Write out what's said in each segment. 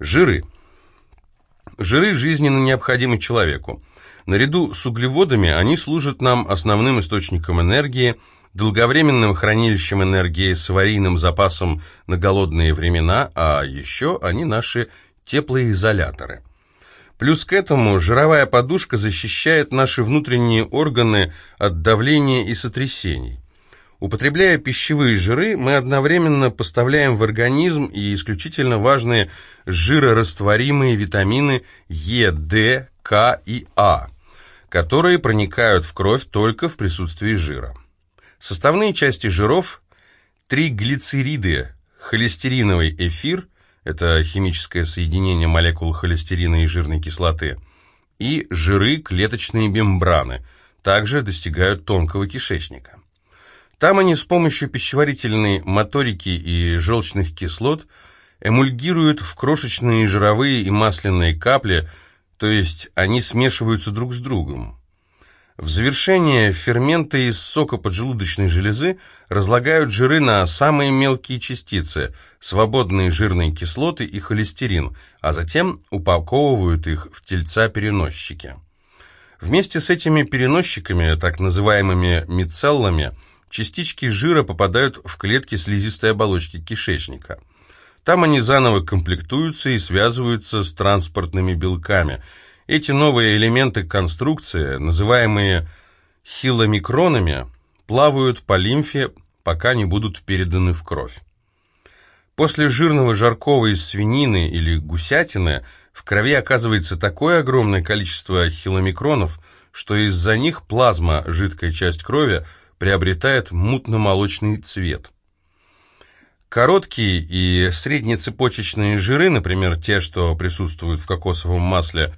Жиры. Жиры жизненно необходимы человеку. Наряду с углеводами они служат нам основным источником энергии, долговременным хранилищем энергии с аварийным запасом на голодные времена, а еще они наши теплоизоляторы. Плюс к этому жировая подушка защищает наши внутренние органы от давления и сотрясений. Употребляя пищевые жиры, мы одновременно поставляем в организм и исключительно важные жирорастворимые витамины Е, Д, К и А, которые проникают в кровь только в присутствии жира. Составные части жиров – триглицериды, холестериновый эфир – это химическое соединение молекул холестерина и жирной кислоты, и жиры клеточной мембраны, также достигают тонкого кишечника. Там они с помощью пищеварительной моторики и желчных кислот эмульгируют в крошечные жировые и масляные капли, то есть они смешиваются друг с другом. В завершение ферменты из сока поджелудочной железы разлагают жиры на самые мелкие частицы, свободные жирные кислоты и холестерин, а затем упаковывают их в тельца-переносчики. Вместе с этими переносчиками, так называемыми мицеллами, Частички жира попадают в клетки слизистой оболочки кишечника. Там они заново комплектуются и связываются с транспортными белками. Эти новые элементы конструкции, называемые хиломикронами, плавают по лимфе, пока не будут переданы в кровь. После жирного жаркого из свинины или гусятины в крови оказывается такое огромное количество хиломикронов, что из-за них плазма, жидкая часть крови, приобретает мутно-молочный цвет. Короткие и среднецепочечные жиры, например, те, что присутствуют в кокосовом масле,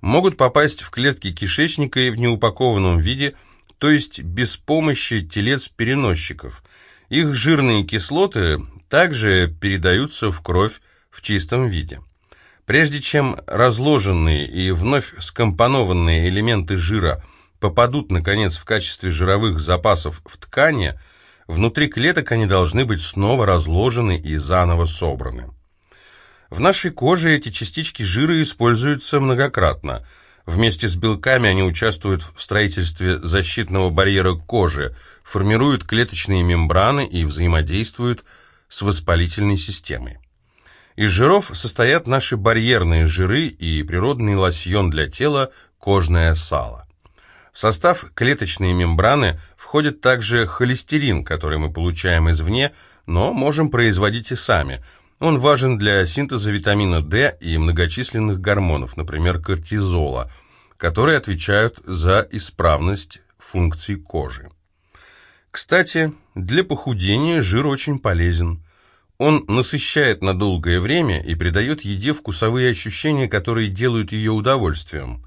могут попасть в клетки кишечника и в неупакованном виде, то есть без помощи телец-переносчиков. Их жирные кислоты также передаются в кровь в чистом виде. Прежде чем разложенные и вновь скомпонованные элементы жира – попадут, наконец, в качестве жировых запасов в ткани, внутри клеток они должны быть снова разложены и заново собраны. В нашей коже эти частички жира используются многократно. Вместе с белками они участвуют в строительстве защитного барьера кожи, формируют клеточные мембраны и взаимодействуют с воспалительной системой. Из жиров состоят наши барьерные жиры и природный лосьон для тела – кожное сало. В состав клеточной мембраны входит также холестерин, который мы получаем извне, но можем производить и сами. Он важен для синтеза витамина D и многочисленных гормонов, например, кортизола, которые отвечают за исправность функций кожи. Кстати, для похудения жир очень полезен. Он насыщает на долгое время и придает еде вкусовые ощущения, которые делают ее удовольствием.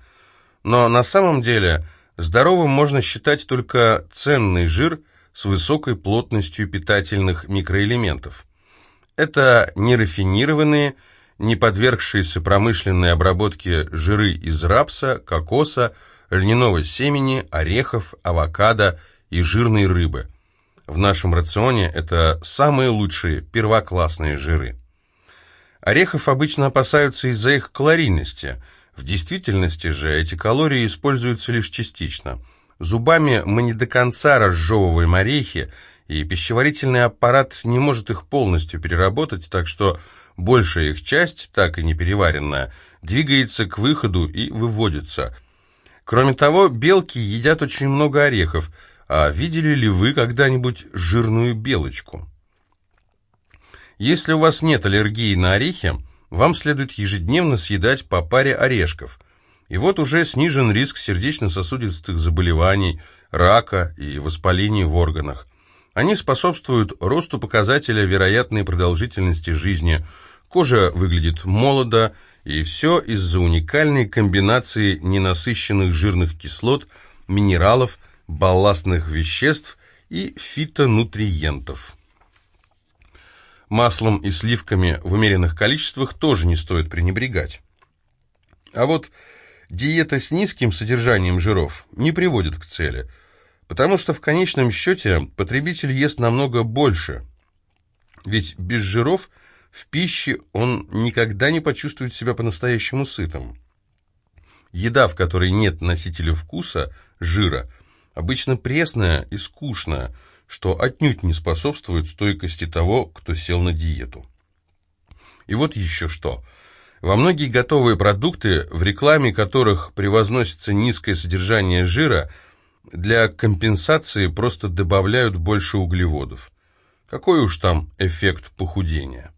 Но на самом деле – Здоровым можно считать только ценный жир с высокой плотностью питательных микроэлементов. Это нерафинированные, не подвергшиеся промышленной обработке жиры из рапса, кокоса, льняного семени, орехов, авокадо и жирной рыбы. В нашем рационе это самые лучшие первоклассные жиры. Орехов обычно опасаются из-за их калорийности – в действительности же эти калории используются лишь частично. Зубами мы не до конца разжевываем орехи, и пищеварительный аппарат не может их полностью переработать, так что большая их часть, так и не переваренная, двигается к выходу и выводится. Кроме того, белки едят очень много орехов, а видели ли вы когда-нибудь жирную белочку? Если у вас нет аллергии на орехи, вам следует ежедневно съедать по паре орешков. И вот уже снижен риск сердечно-сосудистых заболеваний, рака и воспалений в органах. Они способствуют росту показателя вероятной продолжительности жизни. Кожа выглядит молодо, и все из-за уникальной комбинации ненасыщенных жирных кислот, минералов, балластных веществ и фитонутриентов. Маслом и сливками в умеренных количествах тоже не стоит пренебрегать. А вот диета с низким содержанием жиров не приводит к цели, потому что в конечном счете потребитель ест намного больше. Ведь без жиров в пище он никогда не почувствует себя по-настоящему сытым. Еда, в которой нет носителя вкуса, жира, обычно пресная и скучная, что отнюдь не способствует стойкости того, кто сел на диету. И вот еще что. Во многие готовые продукты, в рекламе которых превозносится низкое содержание жира, для компенсации просто добавляют больше углеводов. Какой уж там эффект похудения.